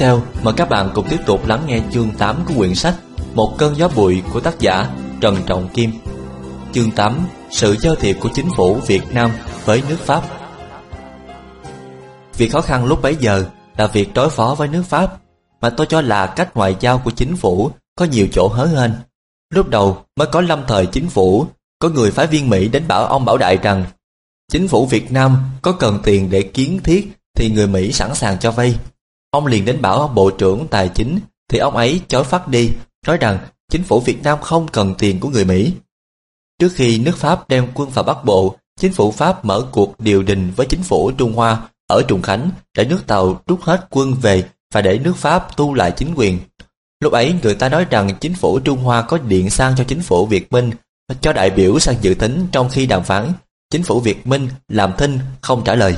Theo, mời các bạn cùng tiếp tục lắng nghe chương 8 của quyển sách Một cơn gió bụi của tác giả Trần Trọng Kim. Chương 8: Sự giao thiệp của chính phủ Việt Nam với nước Pháp. Việc khó khăn lúc bấy giờ là việc đối phó với nước Pháp, mà tôi cho là cách ngoại giao của chính phủ có nhiều chỗ hớ hên. Lúc đầu mới có lâm thời chính phủ, có người phái viên Mỹ đến bảo ông Bảo Đại rằng chính phủ Việt Nam có cần tiền để kiến thiết thì người Mỹ sẵn sàng cho vay. Ông liền đến bảo Bộ trưởng Tài chính thì ông ấy chối phát đi, nói rằng chính phủ Việt Nam không cần tiền của người Mỹ. Trước khi nước Pháp đem quân vào Bắc Bộ, chính phủ Pháp mở cuộc điều đình với chính phủ Trung Hoa ở Trùng Khánh để nước Tàu rút hết quân về và để nước Pháp tu lại chính quyền. Lúc ấy người ta nói rằng chính phủ Trung Hoa có điện sang cho chính phủ Việt Minh cho đại biểu sang dự tính trong khi đàm phán. Chính phủ Việt Minh làm thinh không trả lời.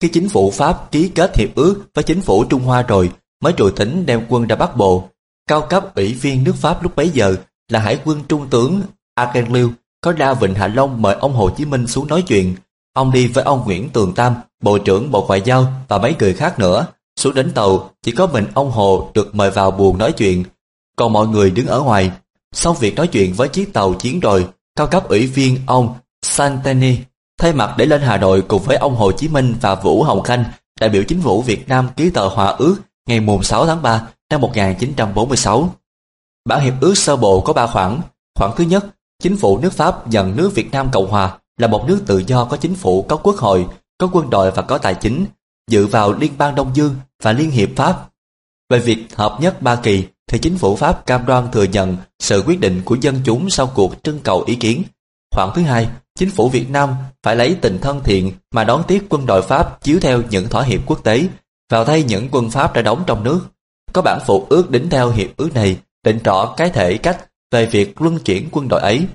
Khi chính phủ Pháp ký kết hiệp ước với chính phủ Trung Hoa rồi mới rồi tính đem quân ra Bắc Bộ. Cao cấp ủy viên nước Pháp lúc bấy giờ là Hải quân Trung tướng Akenliu có ra Vịnh Hạ Long mời ông Hồ Chí Minh xuống nói chuyện. Ông đi với ông Nguyễn Tường Tam, Bộ trưởng Bộ Ngoại giao và mấy người khác nữa. Xuống đến tàu, chỉ có mình ông Hồ được mời vào buồng nói chuyện, còn mọi người đứng ở ngoài. sau việc nói chuyện với chiếc tàu chiến rồi, cao cấp ủy viên ông Santani thay mặt để lên Hà Nội cùng với ông Hồ Chí Minh và Vũ Hồng Khanh, đại biểu chính phủ Việt Nam ký tờ hòa ước ngày 6 tháng 3 năm 1946. Bản hiệp ước sơ bộ có 3 khoản. Khoản thứ nhất, chính phủ nước Pháp nhận nước Việt Nam Cộng Hòa là một nước tự do có chính phủ, có quốc hội, có quân đội và có tài chính, dự vào Liên bang Đông Dương và Liên hiệp Pháp. Về việc hợp nhất Ba Kỳ thì chính phủ Pháp cam đoan thừa nhận sự quyết định của dân chúng sau cuộc trưng cầu ý kiến. Khoản thứ hai, chính phủ Việt Nam phải lấy tình thân thiện mà đón tiếp quân đội Pháp chiếu theo những thỏa hiệp quốc tế, vào thay những quân Pháp đã đóng trong nước. Có bản phụ ước đính theo hiệp ước này định rõ cái thể cách về việc luân chuyển quân đội ấy.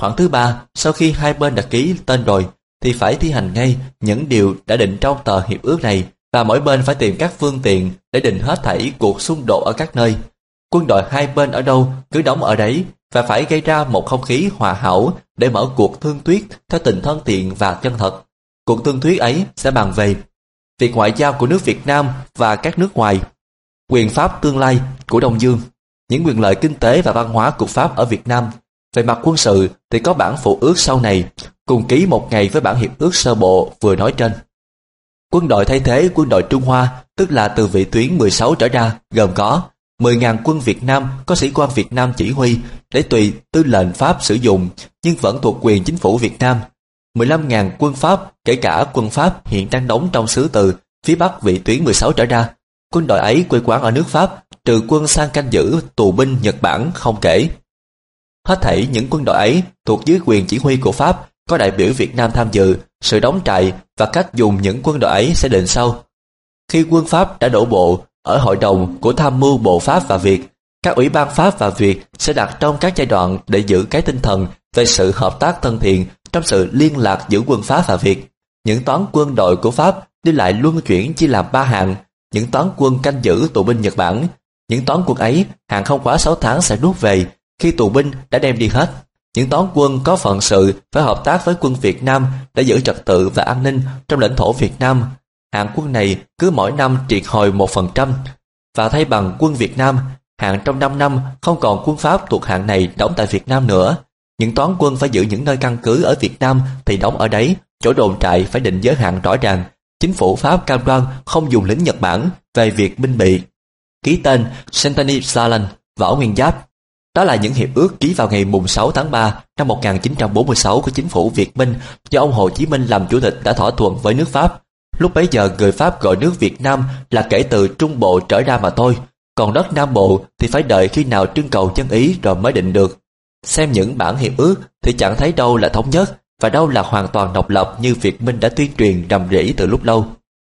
Khoảng thứ ba, sau khi hai bên đã ký tên rồi, thì phải thi hành ngay những điều đã định trong tờ hiệp ước này và mỗi bên phải tìm các phương tiện để định hết thảy cuộc xung đột ở các nơi. Quân đội hai bên ở đâu cứ đóng ở đấy và phải gây ra một không khí hòa hảo để mở cuộc thương thuyết theo tình thân thiện và chân thật. Cuộc thương thuyết ấy sẽ bàn về việc ngoại giao của nước Việt Nam và các nước ngoài, quyền pháp tương lai của Đông Dương, những quyền lợi kinh tế và văn hóa của Pháp ở Việt Nam. Về mặt quân sự thì có bản phụ ước sau này, cùng ký một ngày với bản hiệp ước sơ bộ vừa nói trên. Quân đội thay thế quân đội Trung Hoa, tức là từ vị tuyến 16 trở ra, gồm có 10.000 quân Việt Nam có sĩ quan Việt Nam chỉ huy để tùy tư lệnh Pháp sử dụng nhưng vẫn thuộc quyền chính phủ Việt Nam. 15.000 quân Pháp, kể cả quân Pháp hiện đang đóng trong xứ từ phía Bắc vị tuyến 16 trở ra. Quân đội ấy quê quán ở nước Pháp, trừ quân sang canh giữ tù binh Nhật Bản không kể. Hết thảy những quân đội ấy thuộc dưới quyền chỉ huy của Pháp, có đại biểu Việt Nam tham dự, sự đóng trại và cách dùng những quân đội ấy sẽ định sau. Khi quân Pháp đã đổ bộ ở hội đồng của tham mưu bộ Pháp và Việt, các ủy ban Pháp và Việt sẽ đặt trong các giai đoạn để giữ cái tinh thần về sự hợp tác thân thiện trong sự liên lạc giữa quân Pháp và Việt. Những toán quân đội của Pháp đi lại luân chuyển chia làm ba hạng, những toán quân canh giữ tù binh Nhật Bản. Những toán quân ấy hàng không quá 6 tháng sẽ rút về khi tù binh đã đem đi hết. Những toán quân có phận sự phải hợp tác với quân Việt Nam để giữ trật tự và an ninh trong lãnh thổ Việt Nam hạng quân này cứ mỗi năm triệt hồi 1% và thay bằng quân Việt Nam, hạng trong 5 năm không còn quân Pháp thuộc hạng này đóng tại Việt Nam nữa. Những toán quân phải giữ những nơi căn cứ ở Việt Nam thì đóng ở đấy, chỗ đồn trại phải định giới hạn rõ ràng. Chính phủ Pháp cam đoan không dùng lính Nhật Bản về việc binh bị. Ký tên Santani Salan, Võ Nguyên Giáp. Đó là những hiệp ước ký vào ngày 6 tháng 3 năm 1946 của chính phủ Việt Minh do ông Hồ Chí Minh làm chủ tịch đã thỏa thuận với nước Pháp Lúc bấy giờ người Pháp gọi nước Việt Nam là kể từ Trung Bộ trở ra mà thôi, còn đất Nam Bộ thì phải đợi khi nào trưng cầu chân ý rồi mới định được. Xem những bản hiệp ước thì chẳng thấy đâu là thống nhất và đâu là hoàn toàn độc lập như Việt Minh đã tuyên truyền rầm rĩ từ lúc lâu.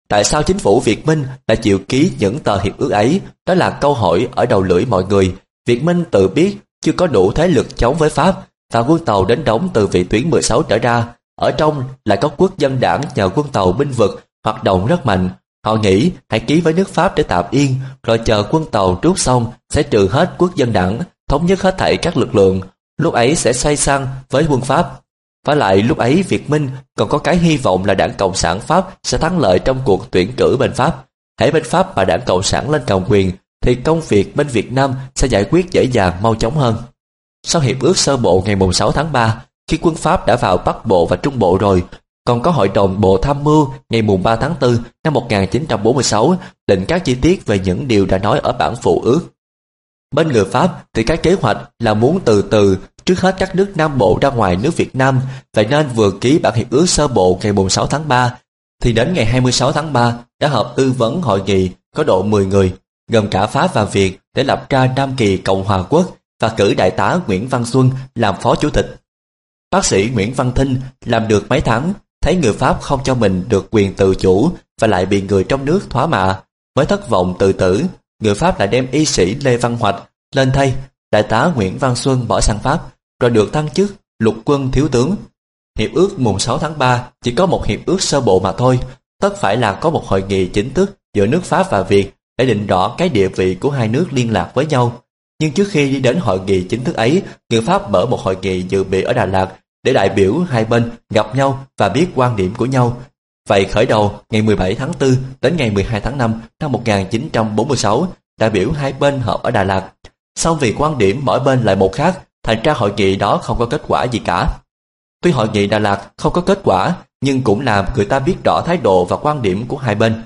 Tại sao chính phủ Việt Minh lại chịu ký những tờ hiệp ước ấy? Đó là câu hỏi ở đầu lưỡi mọi người. Việt Minh tự biết chưa có đủ thế lực chống với Pháp và quân tàu đến đóng từ vị tuyến 16 trở ra. Ở trong lại có quốc dân đảng nhờ quân tàu binh vực hoạt động rất mạnh. Họ nghĩ hãy ký với nước Pháp để tạm yên, rồi chờ quân tàu rút xong sẽ trừ hết quốc dân đảng, thống nhất hết thảy các lực lượng, lúc ấy sẽ xoay sang với quân Pháp. Và lại lúc ấy Việt Minh còn có cái hy vọng là đảng Cộng sản Pháp sẽ thắng lợi trong cuộc tuyển cử bên Pháp. hãy bên Pháp và đảng Cộng sản lên cầm quyền thì công việc bên Việt Nam sẽ giải quyết dễ dàng mau chóng hơn. Sau hiệp ước sơ bộ ngày 6 tháng 3, khi quân Pháp đã vào Bắc Bộ và Trung Bộ rồi, còn có hội đồng Bộ Tham mưu ngày mùng 3 tháng 4 năm 1946 định các chi tiết về những điều đã nói ở bản phụ ước. Bên người Pháp thì các kế hoạch là muốn từ từ trước hết các nước Nam Bộ ra ngoài nước Việt Nam, vậy nên vừa ký bản hiệp ước sơ bộ ngày 6 tháng 3, thì đến ngày 26 tháng 3 đã họp tư vấn hội nghị có độ 10 người, gồm cả Pháp và Việt để lập ra Nam Kỳ Cộng Hòa Quốc và cử đại tá Nguyễn Văn Xuân làm phó chủ tịch. Bác sĩ Nguyễn Văn Thinh làm được mấy tháng, thấy người Pháp không cho mình được quyền tự chủ và lại bị người trong nước thoá mạ, mới thất vọng tự tử. Người Pháp lại đem y sĩ Lê Văn Hoạch lên thay, đại tá Nguyễn Văn Xuân bỏ sang Pháp, rồi được thăng chức lục quân thiếu tướng. Hiệp ước mùng 6 tháng 3 chỉ có một hiệp ước sơ bộ mà thôi, tất phải là có một hội nghị chính thức giữa nước Pháp và Việt để định rõ cái địa vị của hai nước liên lạc với nhau. Nhưng trước khi đi đến hội nghị chính thức ấy, người Pháp mở một hội nghị dự bị ở Đà Lạt để đại biểu hai bên gặp nhau và biết quan điểm của nhau. Vậy khởi đầu ngày 17 tháng 4 đến ngày 12 tháng 5 năm 1946, đại biểu hai bên họp ở Đà Lạt. Xong vì quan điểm mỗi bên lại một khác, thành ra hội nghị đó không có kết quả gì cả. Tuy hội nghị Đà Lạt không có kết quả, nhưng cũng làm người ta biết rõ thái độ và quan điểm của hai bên.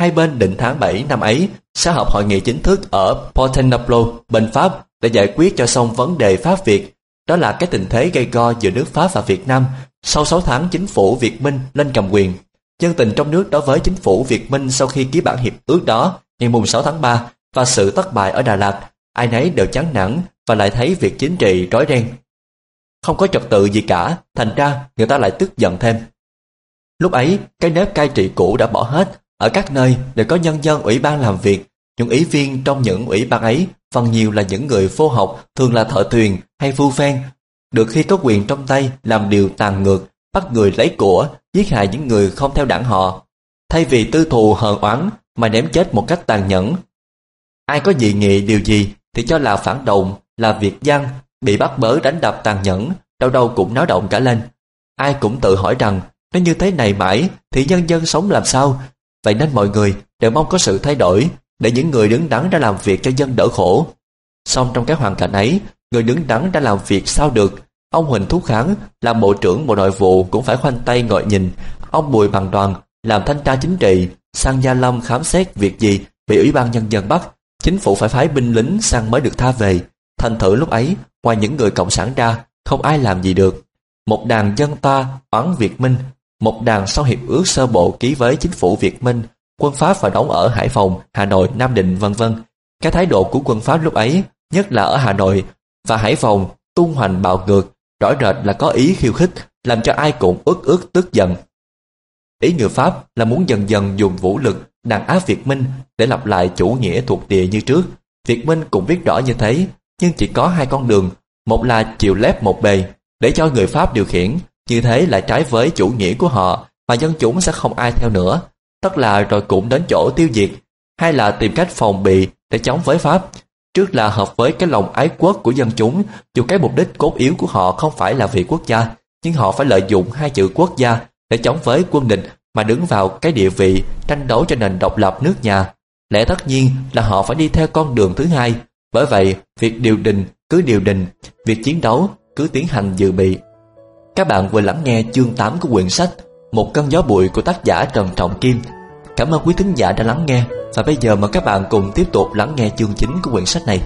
Hai bên định tháng 7 năm ấy sẽ họp hội nghị chính thức ở Portenoplo, bên Pháp để giải quyết cho xong vấn đề Pháp-Việt. Đó là cái tình thế gây go giữa nước Pháp và Việt Nam sau 6 tháng chính phủ Việt Minh lên cầm quyền. Dân tình trong nước đối với chính phủ Việt Minh sau khi ký bản hiệp ước đó ngày mùng 6 tháng 3 và sự thất bại ở Đà Lạt, ai nấy đều chán nản và lại thấy việc chính trị rối ren. Không có trật tự gì cả, thành ra người ta lại tức giận thêm. Lúc ấy, cái nếp cai trị cũ đã bỏ hết, ở các nơi đều có nhân dân ủy ban làm việc, những ủy viên trong những ủy ban ấy phần nhiều là những người vô học, thường là thợ thuyền hay phu phen, được khi có quyền trong tay làm điều tàn ngược, bắt người lấy của, giết hại những người không theo đảng họ. Thay vì tư thù hờn oán mà ném chết một cách tàn nhẫn. Ai có dị nghị điều gì thì cho là phản động, là việc gian, bị bắt bớ đánh đập tàn nhẫn, đâu đâu cũng náo động cả lên. Ai cũng tự hỏi rằng nếu như thế này mãi thì nhân dân sống làm sao? Vậy nên mọi người đều mong có sự thay đổi để những người đứng đắn ra làm việc cho dân đỡ khổ. song trong cái hoàn cảnh ấy, người đứng đắn đã làm việc sao được? Ông Huỳnh Thúc Kháng làm bộ trưởng bộ nội vụ cũng phải khoanh tay ngồi nhìn. Ông Bùi Bằng Đoàn làm thanh tra chính trị, sang Gia Lâm khám xét việc gì bị Ủy ban Nhân dân bắt. Chính phủ phải phái binh lính sang mới được tha về. Thành thử lúc ấy, ngoài những người cộng sản ra, không ai làm gì được. Một đàn dân ta oán Việt Minh, một đàn sau hiệp ước sơ bộ ký với chính phủ Việt Minh, quân Pháp phải đóng ở Hải Phòng, Hà Nội, Nam Định vân vân. Cái thái độ của quân Pháp lúc ấy, nhất là ở Hà Nội và Hải Phòng, tung hoành bạo ngược, rõ rệt là có ý khiêu khích, làm cho ai cũng ức ức tức giận. Ý người Pháp là muốn dần dần dùng vũ lực đàn áp Việt Minh để lập lại chủ nghĩa thuộc địa như trước. Việt Minh cũng biết rõ như thế, nhưng chỉ có hai con đường, một là chịu lép một bề, để cho người Pháp điều khiển, như thế lại trái với chủ nghĩa của họ, mà dân chúng sẽ không ai theo nữa. Tất là rồi cũng đến chỗ tiêu diệt, hay là tìm cách phòng bị để chống với Pháp. Trước là hợp với cái lòng ái quốc của dân chúng, dù cái mục đích cốt yếu của họ không phải là vì quốc gia, nhưng họ phải lợi dụng hai chữ quốc gia để chống với quân địch mà đứng vào cái địa vị tranh đấu cho nền độc lập nước nhà. Lẽ tất nhiên là họ phải đi theo con đường thứ hai, bởi vậy, việc điều đình cứ điều đình, việc chiến đấu cứ tiến hành dự bị. Các bạn vừa lắng nghe chương 8 của quyển sách một cơn gió bụi của tác giả Trần Trọng Kim. Cảm ơn quý thính giả đã lắng nghe, và bây giờ mời các bạn cùng tiếp tục lắng nghe chương chính của quyển sách này.